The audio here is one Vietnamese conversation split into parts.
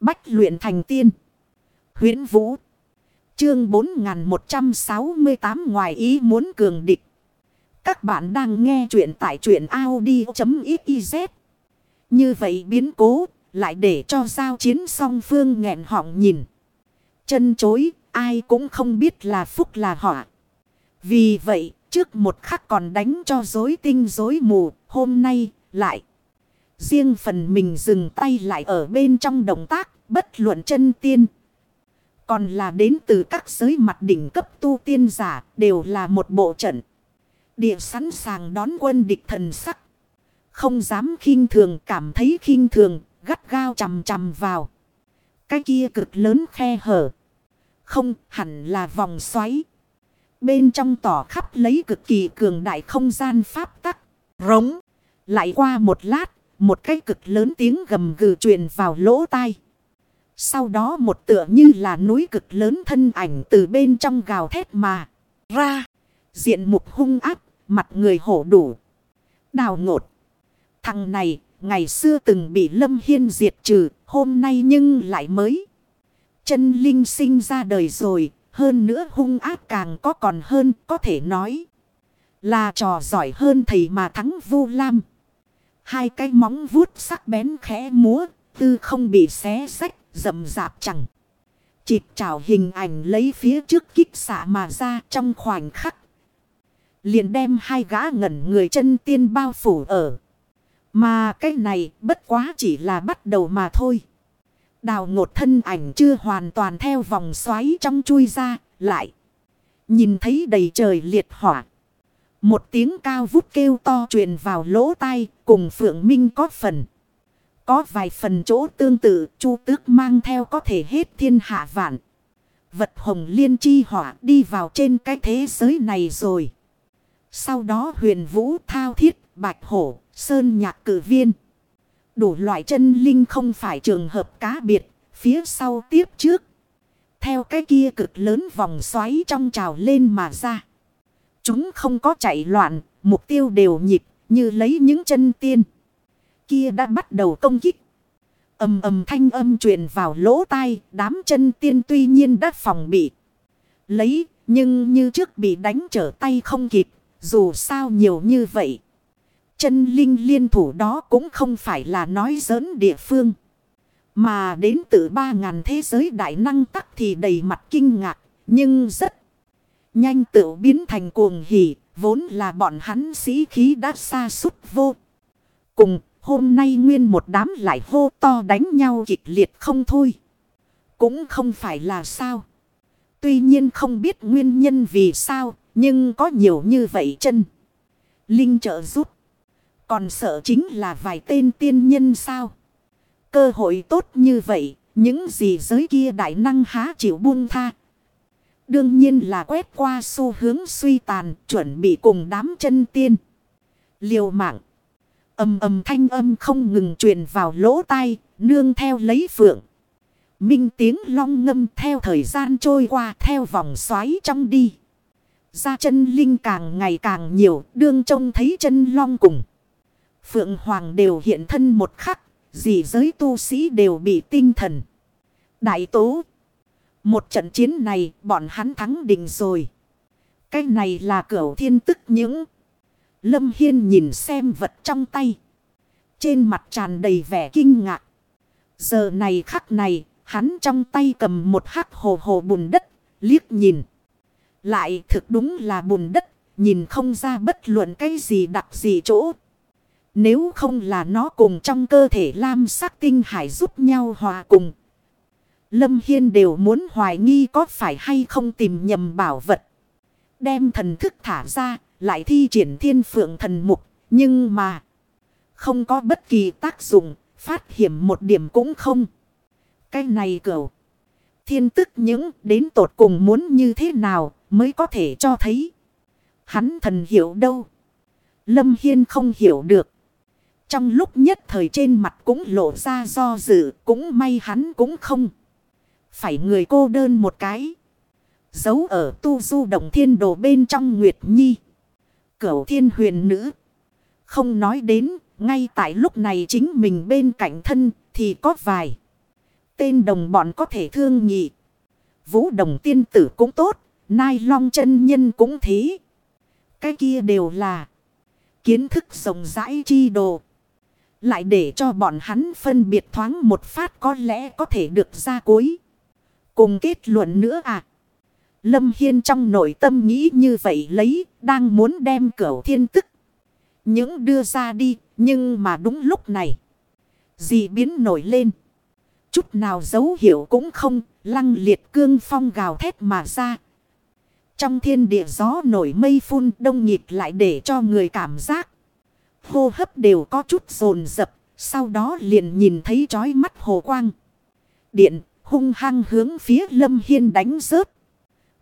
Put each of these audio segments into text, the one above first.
Bách luyện thành tiên. huyễn Vũ. Chương 4168 ngoài ý muốn cường địch. Các bạn đang nghe truyện tại truyện Audi.xyz. Như vậy biến cố, lại để cho giao chiến song phương nghẹn họng nhìn. Chân chối, ai cũng không biết là phúc là họa. Vì vậy, trước một khắc còn đánh cho dối tinh dối mù, hôm nay lại. Riêng phần mình dừng tay lại ở bên trong động tác, bất luận chân tiên. Còn là đến từ các giới mặt đỉnh cấp tu tiên giả, đều là một bộ trận. Địa sẵn sàng đón quân địch thần sắc. Không dám khinh thường, cảm thấy khinh thường, gắt gao chầm chầm vào. Cái kia cực lớn khe hở. Không, hẳn là vòng xoáy. Bên trong tỏ khắp lấy cực kỳ cường đại không gian pháp tắc. Rống. Lại qua một lát. Một cái cực lớn tiếng gầm gừ truyền vào lỗ tai. Sau đó một tựa như là núi cực lớn thân ảnh từ bên trong gào thét mà. Ra. Diện mục hung áp. Mặt người hổ đủ. Đào ngột. Thằng này. Ngày xưa từng bị Lâm Hiên diệt trừ. Hôm nay nhưng lại mới. Chân linh sinh ra đời rồi. Hơn nữa hung áp càng có còn hơn. Có thể nói. Là trò giỏi hơn thầy mà thắng vu lam. Hai cái móng vuốt sắc bén khẽ múa. Tư không bị xé sách rậm rạp chẳng. Chịp trào hình ảnh lấy phía trước kích xạ mà ra trong khoảnh khắc. Liền đem hai gã ngẩn người chân tiên bao phủ ở. Mà cái này bất quá chỉ là bắt đầu mà thôi. Đào ngột thân ảnh chưa hoàn toàn theo vòng xoáy trong chui ra, lại. Nhìn thấy đầy trời liệt hỏa. Một tiếng cao vút kêu to truyền vào lỗ tai, cùng Phượng Minh có phần. Có vài phần chỗ tương tự, Chu Tước mang theo có thể hết thiên hạ vạn. Vật hồng liên chi hỏa đi vào trên cái thế giới này rồi. Sau đó huyền vũ thao thiết, bạch hổ, sơn nhạc cử viên. Đủ loại chân linh không phải trường hợp cá biệt, phía sau tiếp trước. Theo cái kia cực lớn vòng xoáy trong trào lên mà ra. Chúng không có chạy loạn, mục tiêu đều nhịp, như lấy những chân tiên. Kia đã bắt đầu công kích. ầm ầm thanh âm truyền vào lỗ tai, đám chân tiên tuy nhiên đã phòng bị. Lấy, nhưng như trước bị đánh trở tay không kịp, dù sao nhiều như vậy. Chân linh liên thủ đó cũng không phải là nói giỡn địa phương. Mà đến từ ba ngàn thế giới đại năng tắc thì đầy mặt kinh ngạc. Nhưng rất nhanh tự biến thành cuồng hỉ. Vốn là bọn hắn sĩ khí đã xa sút vô. Cùng, hôm nay nguyên một đám lại hô to đánh nhau kịch liệt không thôi. Cũng không phải là sao. Tuy nhiên không biết nguyên nhân vì sao. Nhưng có nhiều như vậy chân. Linh trợ giúp. Còn sợ chính là vài tên tiên nhân sao. Cơ hội tốt như vậy. Những gì giới kia đại năng há chịu buông tha. Đương nhiên là quét qua xu hướng suy tàn. Chuẩn bị cùng đám chân tiên. Liều mạng. Âm âm thanh âm không ngừng truyền vào lỗ tai. Nương theo lấy phượng. Minh tiếng long ngâm theo thời gian trôi qua theo vòng xoáy trong đi. Ra chân linh càng ngày càng nhiều, đương trông thấy chân long cùng. Phượng Hoàng đều hiện thân một khắc, dị giới tu sĩ đều bị tinh thần. Đại tố. Một trận chiến này bọn hắn thắng định rồi. Cái này là cửu thiên tức những. Lâm Hiên nhìn xem vật trong tay. Trên mặt tràn đầy vẻ kinh ngạc. Giờ này khắc này, hắn trong tay cầm một hắc hồ hồ bùn đất, liếc nhìn. Lại thực đúng là bùn đất, nhìn không ra bất luận cái gì đặc gì chỗ. Nếu không là nó cùng trong cơ thể lam sắc tinh hải giúp nhau hòa cùng. Lâm Hiên đều muốn hoài nghi có phải hay không tìm nhầm bảo vật. Đem thần thức thả ra, lại thi triển thiên phượng thần mục. Nhưng mà, không có bất kỳ tác dụng, phát hiểm một điểm cũng không. Cái này cậu, thiên tức những đến tột cùng muốn như thế nào mới có thể cho thấy. Hắn thần hiểu đâu. Lâm Hiên không hiểu được. Trong lúc nhất thời trên mặt cũng lộ ra do dự, cũng may hắn cũng không. Phải người cô đơn một cái. Giấu ở tu du động thiên đồ bên trong Nguyệt Nhi. Cửu thiên huyền nữ. Không nói đến, ngay tại lúc này chính mình bên cạnh thân thì có vài. tên đồng bọn có thể thương nhị. Vũ đồng tiên tử cũng tốt. Nai long chân nhân cũng thế. Cái kia đều là kiến thức rộng rãi chi đồ. Lại để cho bọn hắn phân biệt thoáng một phát có lẽ có thể được ra cuối. Cùng kết luận nữa à. Lâm Hiên trong nội tâm nghĩ như vậy lấy, đang muốn đem cửu thiên tức. Những đưa ra đi, nhưng mà đúng lúc này. Dị biến nổi lên. Chút nào dấu hiệu cũng không, lăng liệt cương phong gào thét mà ra. Trong thiên địa gió nổi mây phun đông nghịt lại để cho người cảm giác. Hô hấp đều có chút rồn rập, sau đó liền nhìn thấy trói mắt hồ quang. Điện hung hăng hướng phía lâm hiên đánh rớt.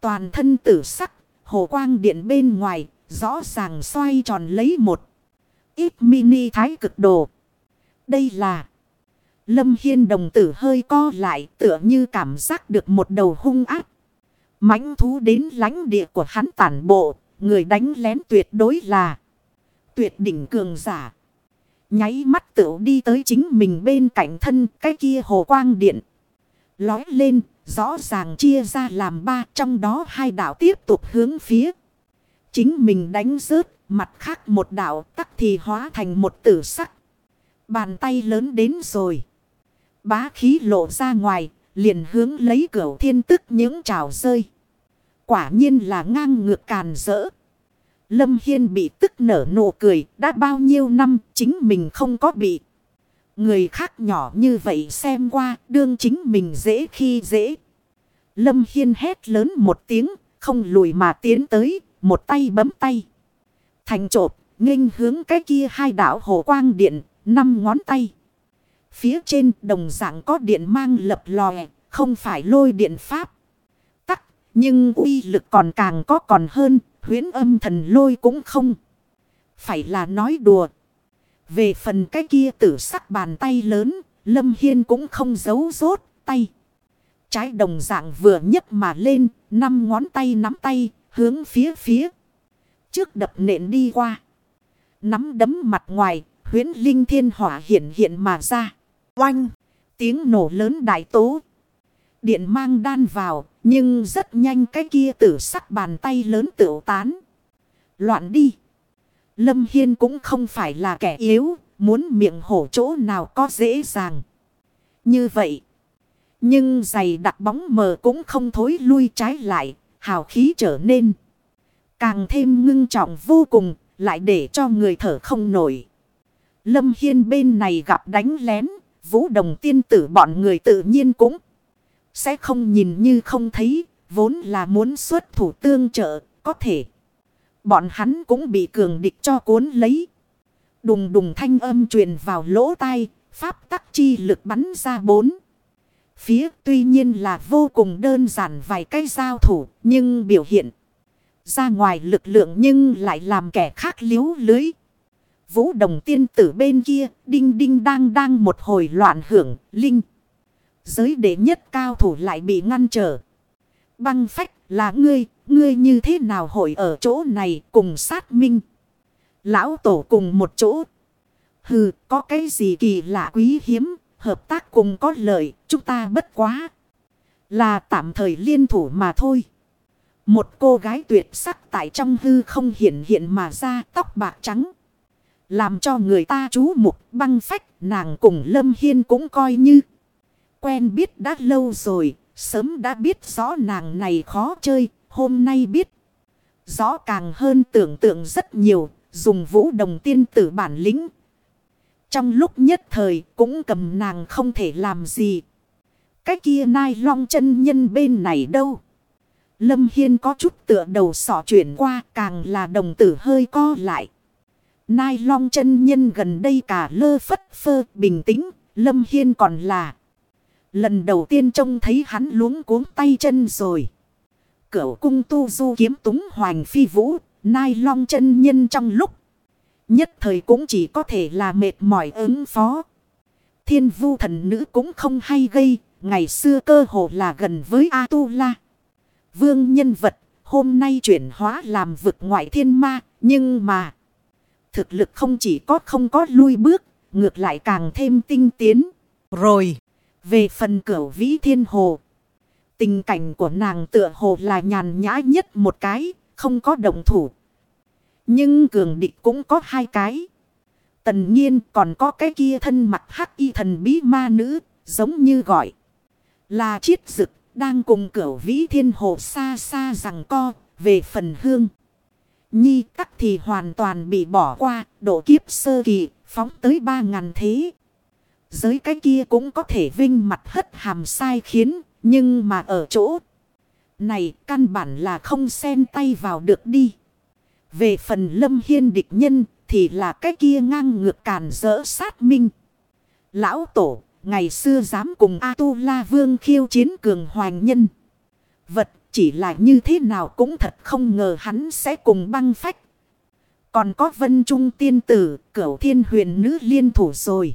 Toàn thân tử sắc, hồ quang điện bên ngoài, rõ ràng xoay tròn lấy một ít mini thái cực đồ. Đây là Lâm Hiên đồng tử hơi co lại tựa như cảm giác được một đầu hung ác. mãnh thú đến lánh địa của hắn tản bộ, người đánh lén tuyệt đối là tuyệt đỉnh cường giả. Nháy mắt tựu đi tới chính mình bên cạnh thân cái kia hồ quang điện. Lói lên, rõ ràng chia ra làm ba trong đó hai đảo tiếp tục hướng phía. Chính mình đánh rớt, mặt khác một đảo tắc thì hóa thành một tử sắc. Bàn tay lớn đến rồi. Bá khí lộ ra ngoài, liền hướng lấy cửa thiên tức những trào rơi. Quả nhiên là ngang ngược càn rỡ. Lâm Hiên bị tức nở nụ cười, đã bao nhiêu năm chính mình không có bị. Người khác nhỏ như vậy xem qua, đương chính mình dễ khi dễ. Lâm Hiên hét lớn một tiếng, không lùi mà tiến tới, một tay bấm tay. Thành trộp, nghênh hướng cái kia hai đảo hồ quang điện, năm ngón tay. Phía trên đồng dạng có điện mang lập lòe, không phải lôi điện pháp. Tắc, nhưng uy lực còn càng có còn hơn, huyến âm thần lôi cũng không. Phải là nói đùa. Về phần cái kia tử sắc bàn tay lớn, Lâm Hiên cũng không giấu rốt tay. Trái đồng dạng vừa nhấc mà lên, năm ngón tay nắm tay, hướng phía phía. Trước đập nện đi qua. Nắm đấm mặt ngoài, huyến linh thiên hỏa hiện hiện mà ra. Oanh! Tiếng nổ lớn đại tố. Điện mang đan vào, nhưng rất nhanh cái kia tử sắc bàn tay lớn tựu tán. Loạn đi! Lâm Hiên cũng không phải là kẻ yếu, muốn miệng hổ chỗ nào có dễ dàng. Như vậy, nhưng giày đặt bóng mờ cũng không thối lui trái lại, hào khí trở nên. Càng thêm ngưng trọng vô cùng, lại để cho người thở không nổi. Lâm Hiên bên này gặp đánh lén, vũ đồng tiên tử bọn người tự nhiên cũng sẽ không nhìn như không thấy, vốn là muốn xuất thủ tương trợ, có thể. Bọn hắn cũng bị cường địch cho cuốn lấy. Đùng đùng thanh âm truyền vào lỗ tai, pháp tắc chi lực bắn ra bốn. Phía tuy nhiên là vô cùng đơn giản vài cái giao thủ, nhưng biểu hiện ra ngoài lực lượng nhưng lại làm kẻ khác liếu lưới. Vũ đồng tiên tử bên kia, đinh đinh đang đang một hồi loạn hưởng, linh. Giới đệ nhất cao thủ lại bị ngăn trở. Băng phách là ngươi, ngươi như thế nào hội ở chỗ này cùng sát minh. Lão tổ cùng một chỗ. Hừ, có cái gì kỳ lạ quý hiếm, hợp tác cùng có lợi, chúng ta bất quá. Là tạm thời liên thủ mà thôi. Một cô gái tuyệt sắc tại trong hư không hiện hiện mà ra tóc bạc trắng. Làm cho người ta chú mục băng phách nàng cùng Lâm Hiên cũng coi như. Quen biết đã lâu rồi, sớm đã biết rõ nàng này khó chơi, hôm nay biết. Rõ càng hơn tưởng tượng rất nhiều, dùng vũ đồng tiên tử bản lĩnh. Trong lúc nhất thời cũng cầm nàng không thể làm gì. Cái kia nai long chân nhân bên này đâu. Lâm Hiên có chút tựa đầu sỏ chuyển qua càng là đồng tử hơi co lại. Nai long chân nhân gần đây cả lơ phất phơ bình tĩnh. Lâm Hiên còn là. Lần đầu tiên trông thấy hắn luống cuống tay chân rồi. Cửu cung tu du kiếm túng hoành phi vũ. Nai long chân nhân trong lúc. Nhất thời cũng chỉ có thể là mệt mỏi ứng phó. Thiên vu thần nữ cũng không hay gây. Ngày xưa cơ hồ là gần với A-tu-la. Vương nhân vật hôm nay chuyển hóa làm vực ngoại thiên ma. Nhưng mà thực lực không chỉ có không có lui bước. Ngược lại càng thêm tinh tiến. Rồi. Về phần cửu vĩ thiên hồ. Tình cảnh của nàng tựa hồ là nhàn nhã nhất một cái, không có động thủ. Nhưng cường địch cũng có hai cái. Tần nhiên còn có cái kia thân mặt hắc y thần bí ma nữ, giống như gọi. Là chiết dực, đang cùng cửu vĩ thiên hồ xa xa rằng co, về phần hương. Nhi tắc thì hoàn toàn bị bỏ qua, độ kiếp sơ kỳ, phóng tới ba ngàn thế. Giới cái kia cũng có thể vinh mặt hất hàm sai khiến, nhưng mà ở chỗ này căn bản là không xen tay vào được đi. Về phần lâm hiên địch nhân thì là cái kia ngang ngược càn rỡ sát minh. Lão tổ ngày xưa dám cùng A-tu-la vương khiêu chiến cường hoàng nhân. Vật chỉ là như thế nào cũng thật không ngờ hắn sẽ cùng băng phách. Còn có vân trung tiên tử, cửu thiên huyền nữ liên thủ rồi.